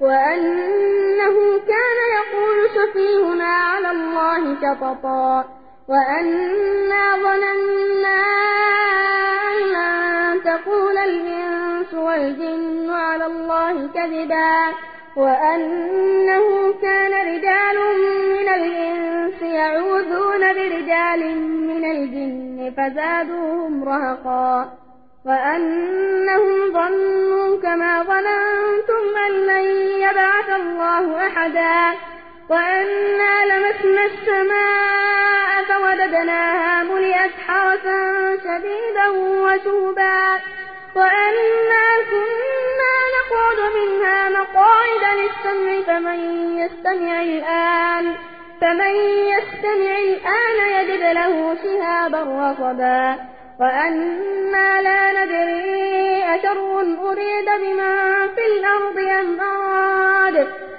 وأنه كان يقول سفيهنا على الله شططا وأنا ظننا أن تقول الإنس والجن على الله كذبا وأنه كان رجال من الإنس يعوذون برجال من الجن فزادوهم رهقا وأنهم ظنوا كما يبعث الله أحدا. وأنا لمسنا السماء فوددناها ملئت حرسا شديدا وشوبا. وأنا كنا نقعد منها مقاعد للسمع فمن يستمع الآن فمن يستمع الآن يجد له شهابا رصدا وأنا لا ندري أشر أريد بمن في الأرض أم أراد,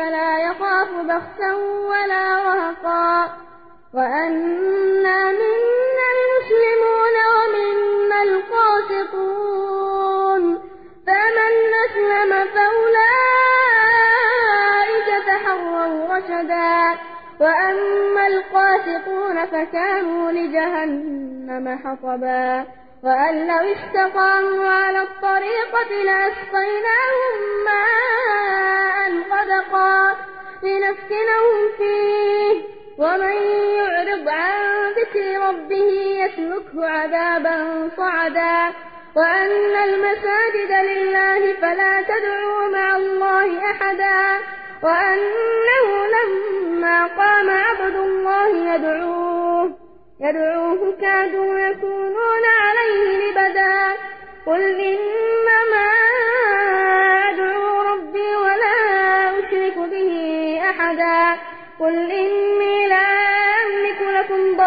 فلا يخاف بخسا ولا رهقا. وأنا منا المسلمون ومنا القاسطون. فمن أسلم فأولئك تحروا رشدا. وأما القاسطون فكانوا لجهنم حطبا. وأن لو استقاموا على الطريقة لأسقيناهم ماء غدقا لنفتنهم فيه. ومن يعرض عن ذكر ربه يسلكه عذابا صعدا. وأن المساجد لله فلا تدعوا مع الله أحدا. وأنه لما قام عبد الله يدعوه يدعوه كادوا يكونون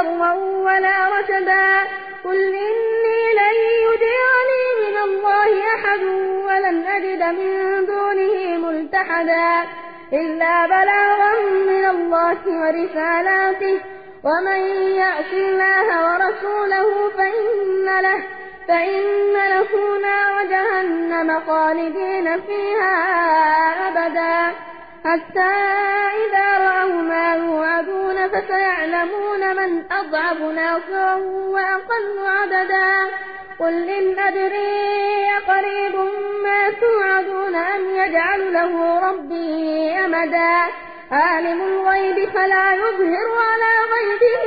ضرا ولا رشدا قل إني لن يديرني من الله أحد ولن أجد من دونه ملتحدا. إلا بلاغا من الله ورسالاته. ومن يعص الله ورسوله فإن له, فإن له نار جهنم خالدين فيها أبدا. حتى إذا فسيعلمون من أضعف ناصرا وأقل عددا. قل إن أدري قريب ما توعدون أم يجعل له ربي أمدا. عالم الغيب فلا يظهر على غيبه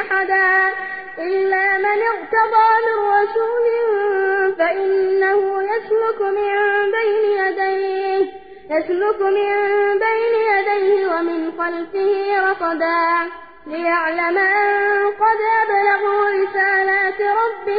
أحدا. إلا من ارتضى من رسول فإنه يسلك من يسلك من بين يديه ومن خلفه رصدا ليعلم أن قد أبلغوا رسالات ربهم